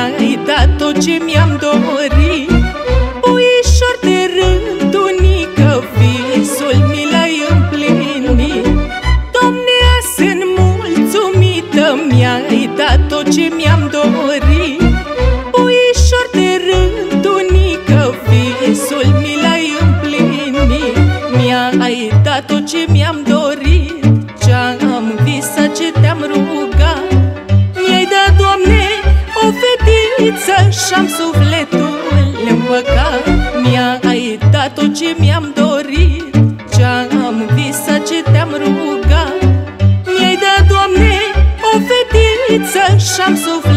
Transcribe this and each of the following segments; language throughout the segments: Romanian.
Mi-ai dat tot ce mi-am dorit. Puișor de rând, unică Visul mi l-ai împlinit. Domne, sunt mulțumită Mi-ai dat tot ce mi-am Și-am sufletul împăcat Mi-ai dat tot ce mi-am dorit. Ce-am visat, ce te-am rugat. Mi-ai dat, Doamne, o fetiță Și-am sufletul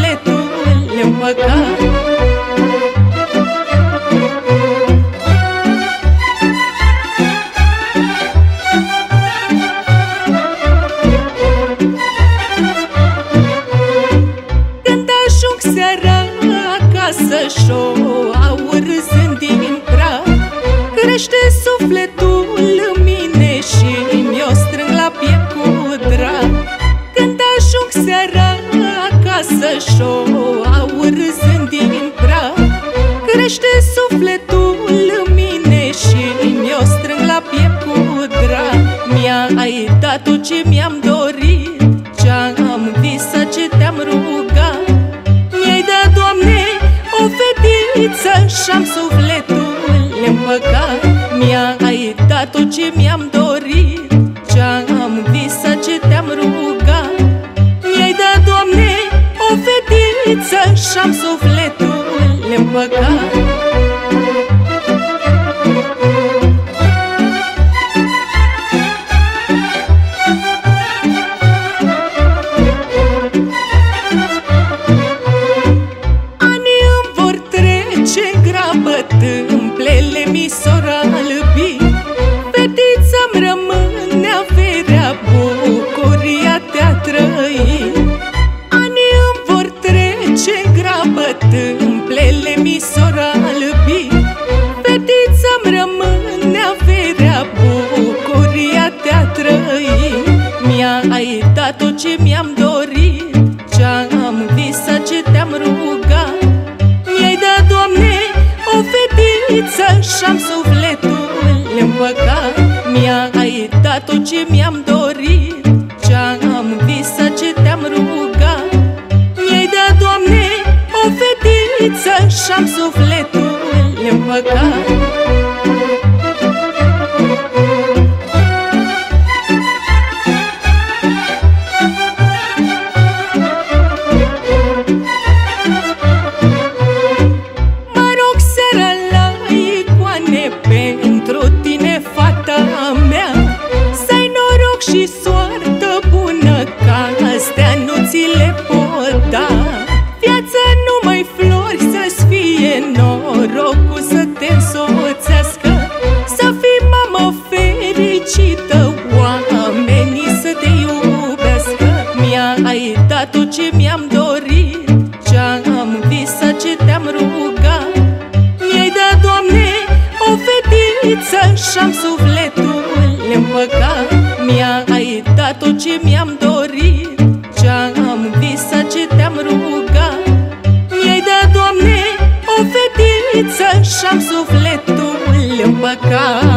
Crește sufletul în mine Și mi-o strâng la piept cu drag. Mi-ai dat tot ce mi-am dorit Ce-am visat, ce te-am rugat. Mi-ai dat, Doamne, o fetiță Și-am sufletul împăcat Mi-ai dat tot ce mi-am dorit Ce-am visat, ce te-am rugat. Mi-ai dat, Doamne, o fetiță Și-am sufletul împăcat împăcat Mi-ai dat tot ce mi-am dorit Ce-am visat, ce te-am rugat. Mi-ai dat, Doamne, o fetiță Și-am sufletul împăcat Viața numai flori să-ți fie Norocul să te însoțească. Să fii mamă fericită Oamenii să te iubească. Mi-ai dat tot ce mi-am dorit Ce-am visat, ce te-am rugat. Mi-ai dat, Doamne, o fetiță Și-am Și-am sufletul împăcat